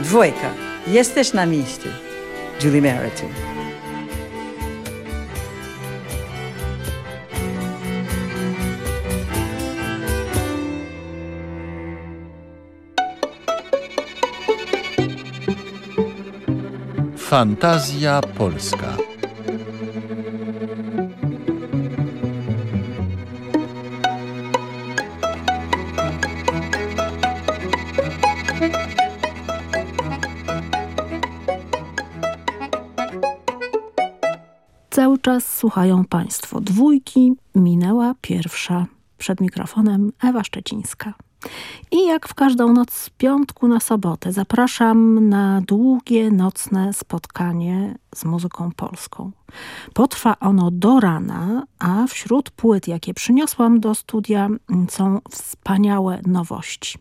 Dwójka. Jesteś na miejscu. Julie Meriton. Fantazja Polska. Słuchają Państwo dwójki. Minęła pierwsza. Przed mikrofonem Ewa Szczecińska. I jak w każdą noc z piątku na sobotę zapraszam na długie nocne spotkanie z muzyką polską. Potrwa ono do rana, a wśród płyt, jakie przyniosłam do studia, są wspaniałe nowości.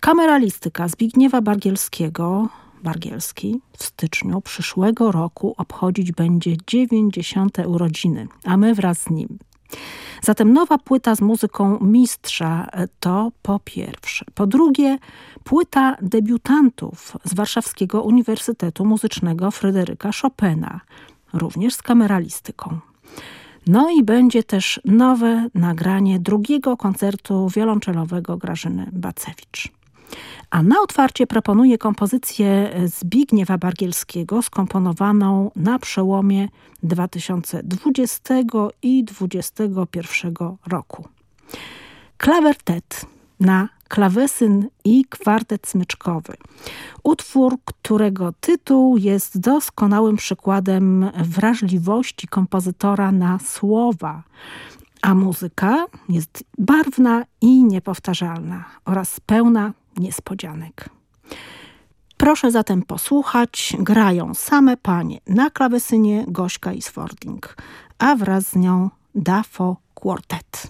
Kameralistyka Zbigniewa Bargielskiego, Bargielski w styczniu przyszłego roku obchodzić będzie 90. urodziny, a my wraz z nim. Zatem nowa płyta z muzyką mistrza to po pierwsze. Po drugie, płyta debiutantów z Warszawskiego Uniwersytetu Muzycznego Fryderyka Chopina, również z kameralistyką. No i będzie też nowe nagranie drugiego koncertu wiolonczelowego Grażyny Bacewicz. A na otwarcie proponuję kompozycję Zbigniewa Bargielskiego skomponowaną na przełomie 2020 i 2021 roku. Klawertet na klawesyn i kwartet smyczkowy. Utwór, którego tytuł jest doskonałym przykładem wrażliwości kompozytora na słowa, a muzyka jest barwna i niepowtarzalna oraz pełna niespodzianek. Proszę zatem posłuchać. Grają same panie na klawesynie Gośka i Swording, a wraz z nią Dafo Quartet.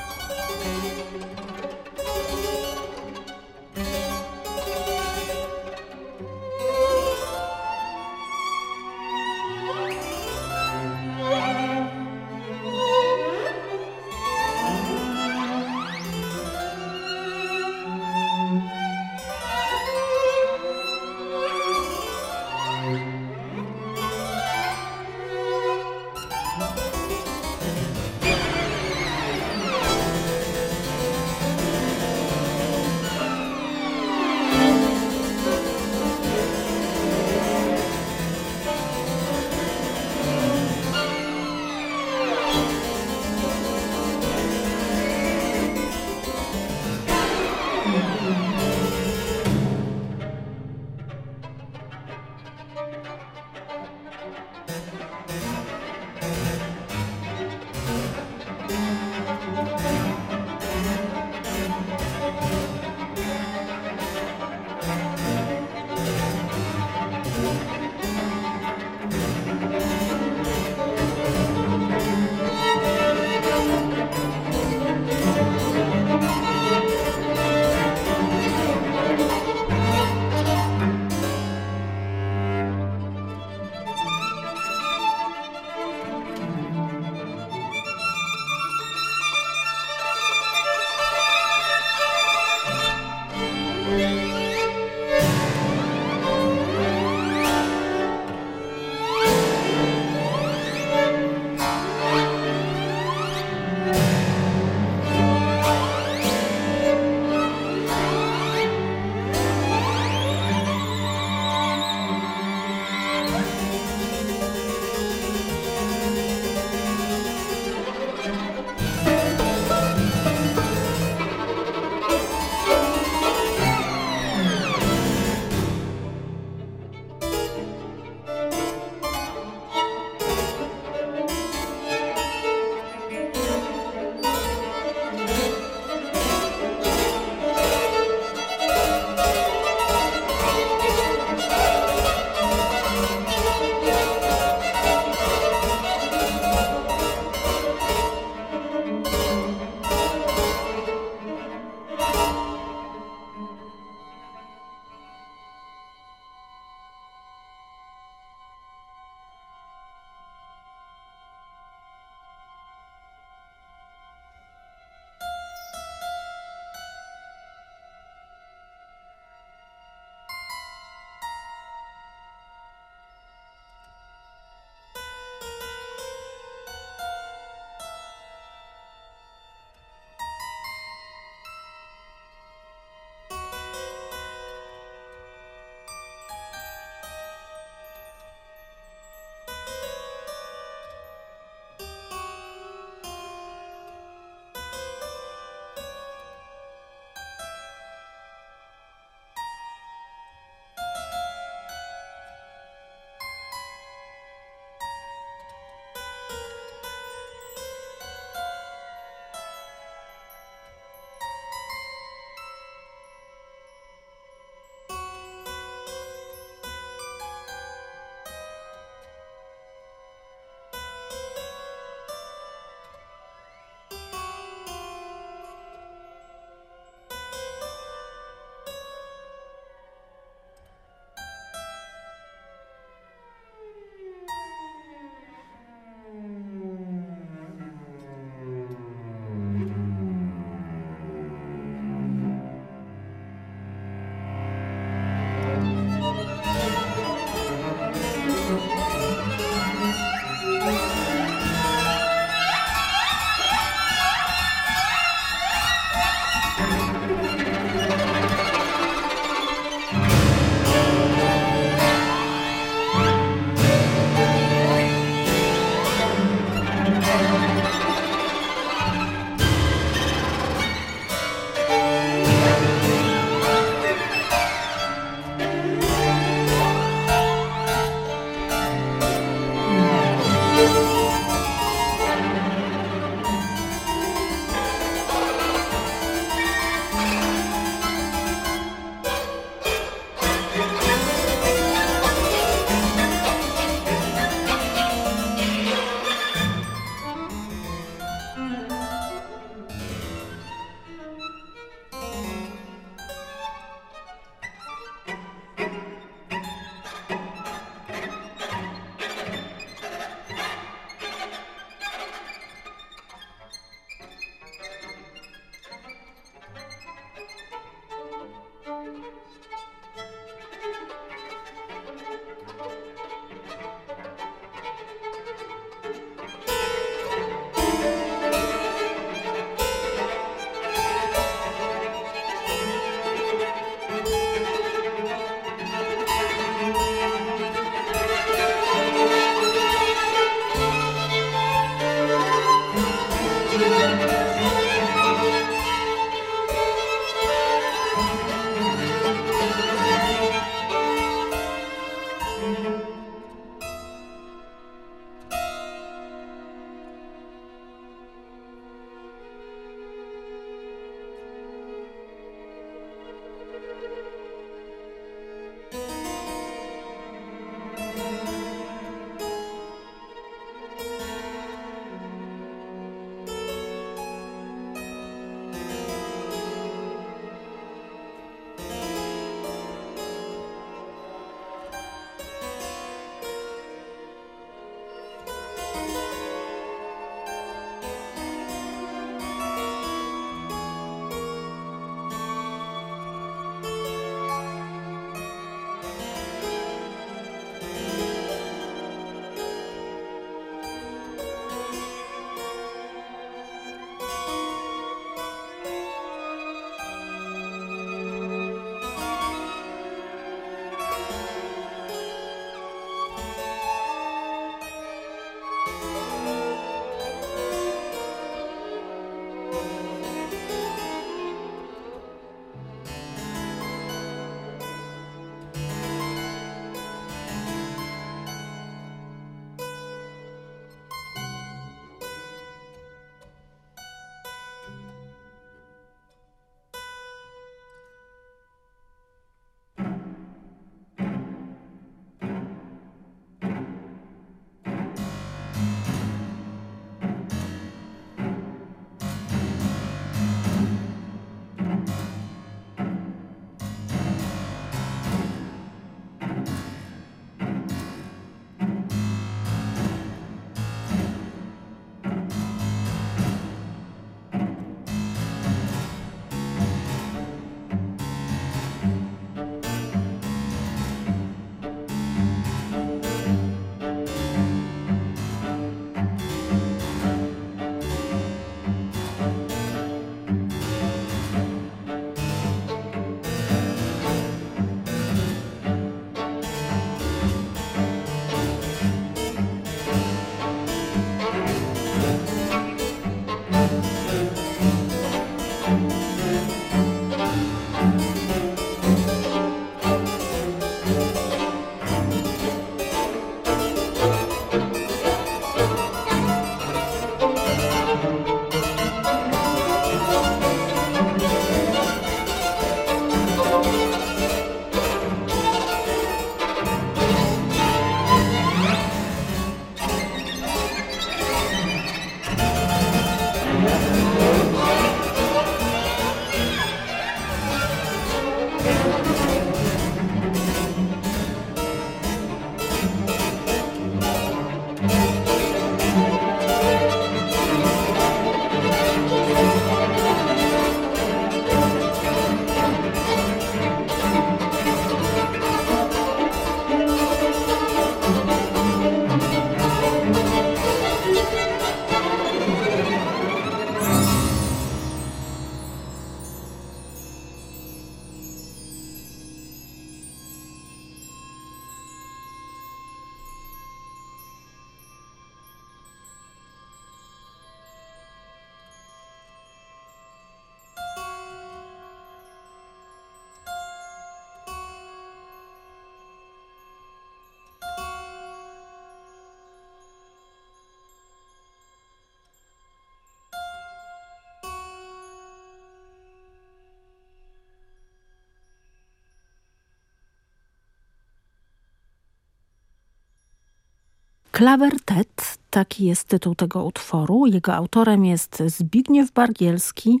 Klawertet, taki jest tytuł tego utworu. Jego autorem jest Zbigniew Bargielski,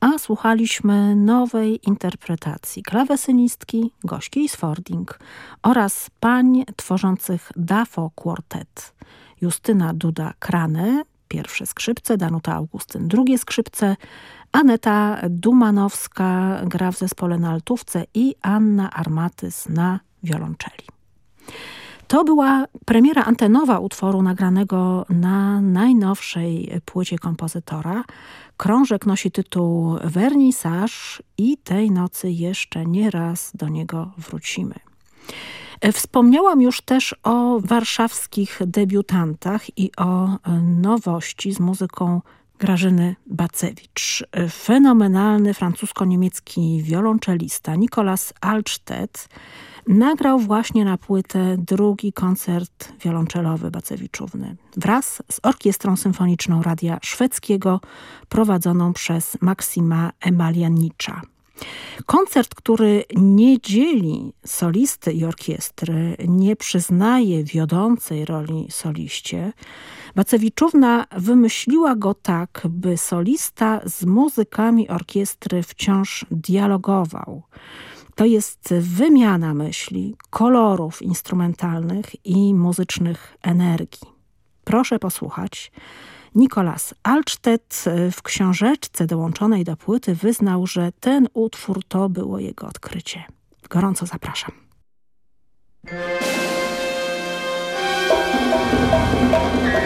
a słuchaliśmy nowej interpretacji klawesynistki Gośki Sfording oraz pań tworzących DAFO Quartet. Justyna Duda-Krane, pierwsze skrzypce, Danuta Augustyn drugie skrzypce, Aneta Dumanowska gra w zespole na altówce i Anna Armatys na wiolonczeli. To była premiera antenowa utworu nagranego na najnowszej płycie kompozytora. Krążek nosi tytuł Vernissage i tej nocy jeszcze nie raz do niego wrócimy. Wspomniałam już też o warszawskich debiutantach i o nowości z muzyką Grażyny Bacewicz. Fenomenalny francusko-niemiecki wiolonczelista Nicolas Alstedt nagrał właśnie na płytę drugi koncert wiolonczelowy Bacewiczówny wraz z Orkiestrą Symfoniczną Radia Szwedzkiego prowadzoną przez Maksima Emalianicza. Koncert, który nie dzieli solisty i orkiestry, nie przyznaje wiodącej roli soliście, Bacewiczówna wymyśliła go tak, by solista z muzykami orkiestry wciąż dialogował to jest wymiana myśli, kolorów instrumentalnych i muzycznych energii. Proszę posłuchać. Nikolas Alcztet w książeczce dołączonej do płyty wyznał, że ten utwór to było jego odkrycie. Gorąco zapraszam. Thank you.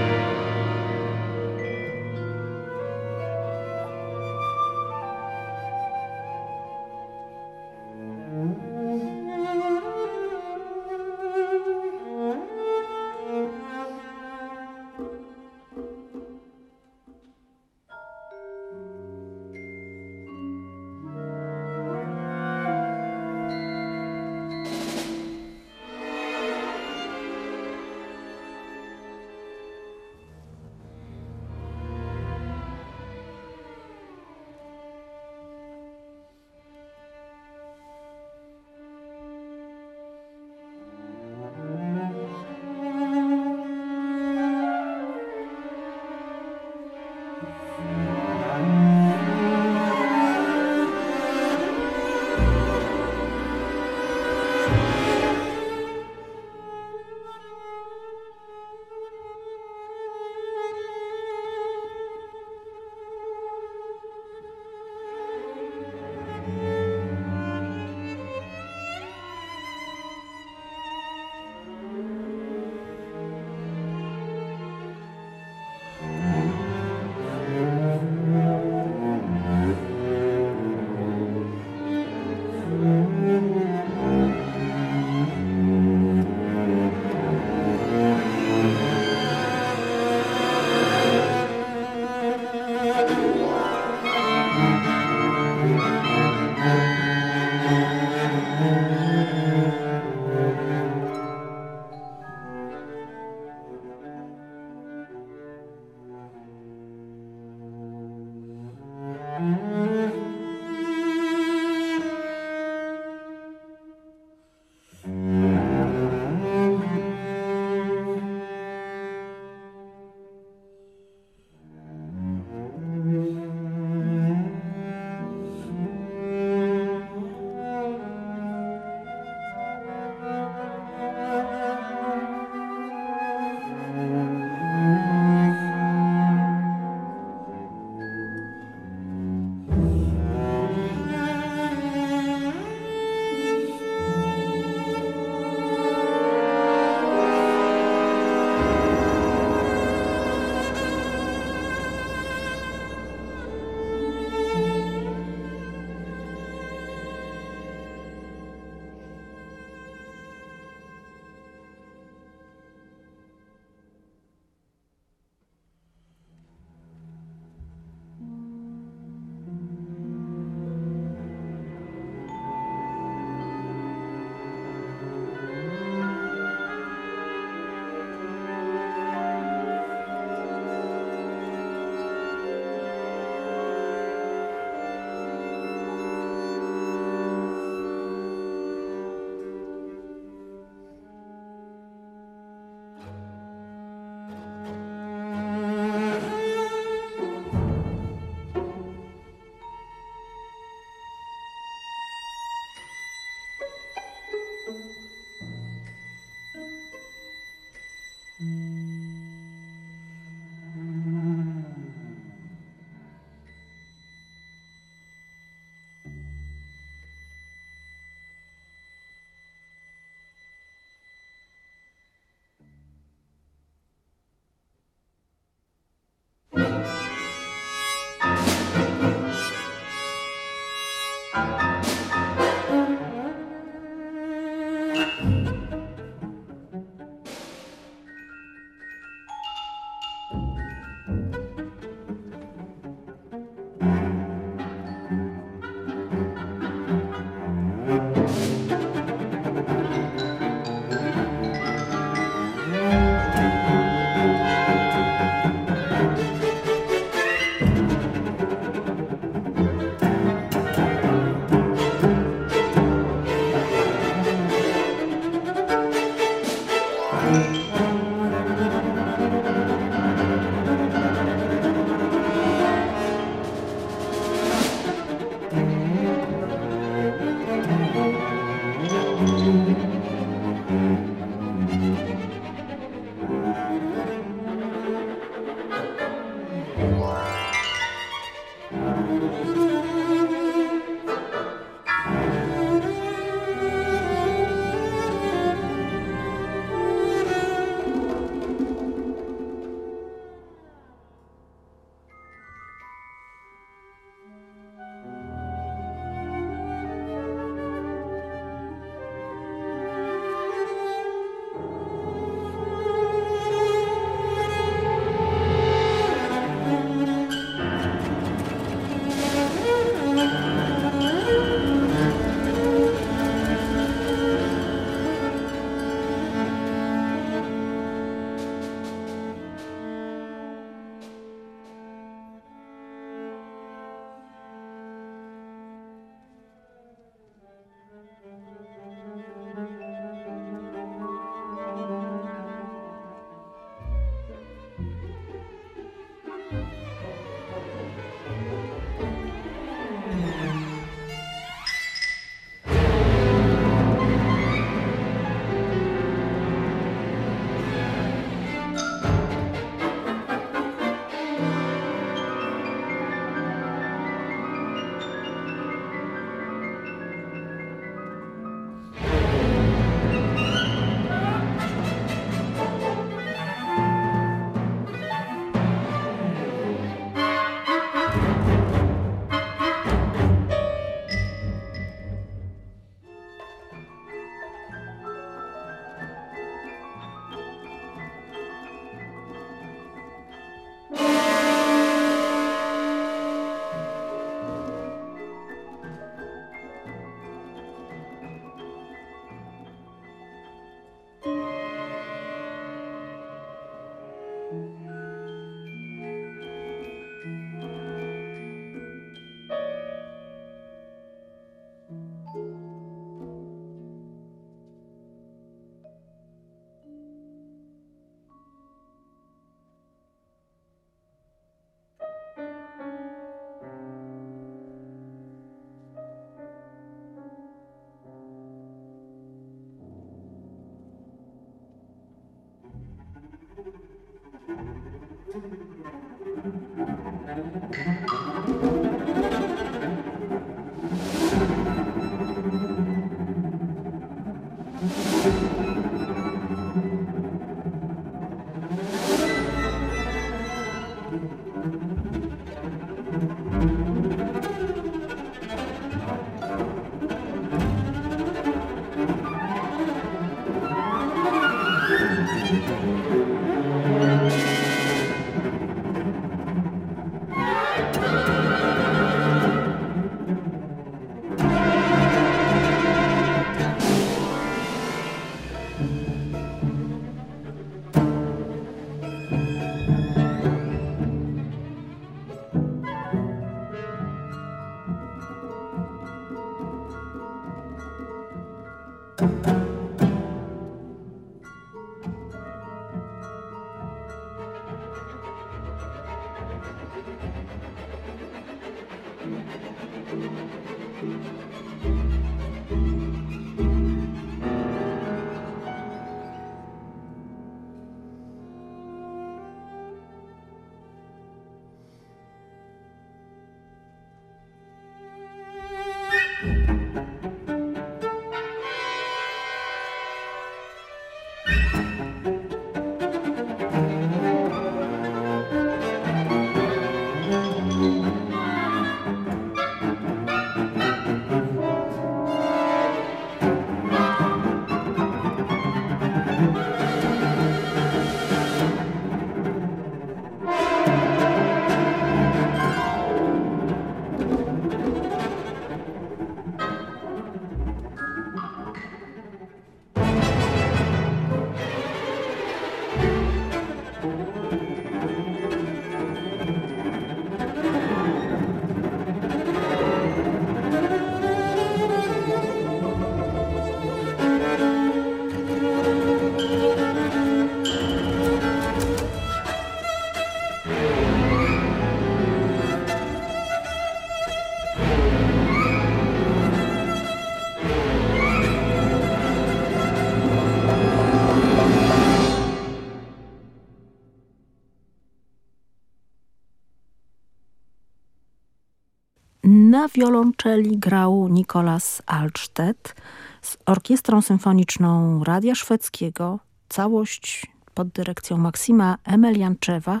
Na wiolonczeli grał Nikolas Alcztet z Orkiestrą Symfoniczną Radia Szwedzkiego. Całość pod dyrekcją Maksima Emelianczewa,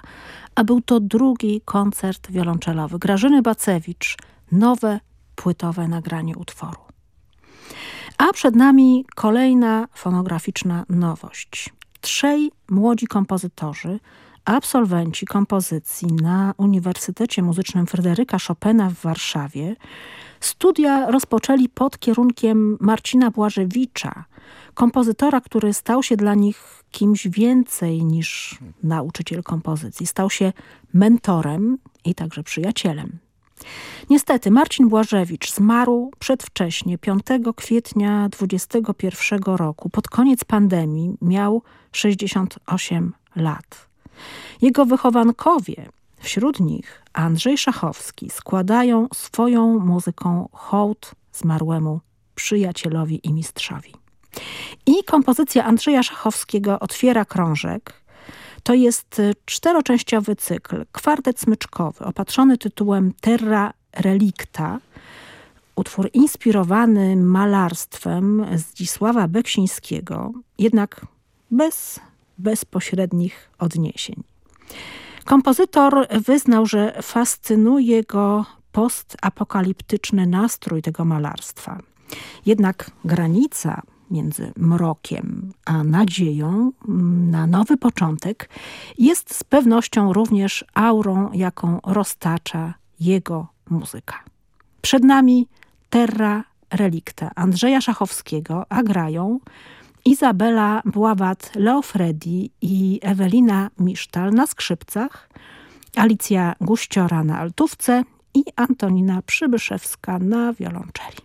a był to drugi koncert wiolonczelowy Grażyny Bacewicz, nowe płytowe nagranie utworu. A przed nami kolejna fonograficzna nowość. Trzej młodzi kompozytorzy, absolwenci kompozycji na Uniwersytecie Muzycznym Fryderyka Chopina w Warszawie, studia rozpoczęli pod kierunkiem Marcina Błażewicza, kompozytora, który stał się dla nich kimś więcej niż nauczyciel kompozycji. Stał się mentorem i także przyjacielem. Niestety Marcin Błażewicz zmarł przedwcześnie 5 kwietnia 2021 roku. Pod koniec pandemii miał 68 lat. Jego wychowankowie, wśród nich Andrzej Szachowski, składają swoją muzyką hołd zmarłemu przyjacielowi i mistrzowi. I kompozycja Andrzeja Szachowskiego otwiera krążek. To jest czteroczęściowy cykl, kwartet smyczkowy, opatrzony tytułem Terra Relicta, utwór inspirowany malarstwem Zdzisława Beksińskiego, jednak bez bezpośrednich odniesień. Kompozytor wyznał, że fascynuje go postapokaliptyczny nastrój tego malarstwa. Jednak granica między mrokiem a nadzieją na nowy początek jest z pewnością również aurą, jaką roztacza jego muzyka. Przed nami Terra Relicta Andrzeja Szachowskiego, a grają Izabela Bławat-Leofredi i Ewelina Misztal na skrzypcach, Alicja Guściora na altówce i Antonina Przybyszewska na wiolonczeli.